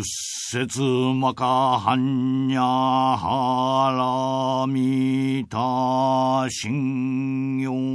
うっせつまかはんにゃはらみたしんよ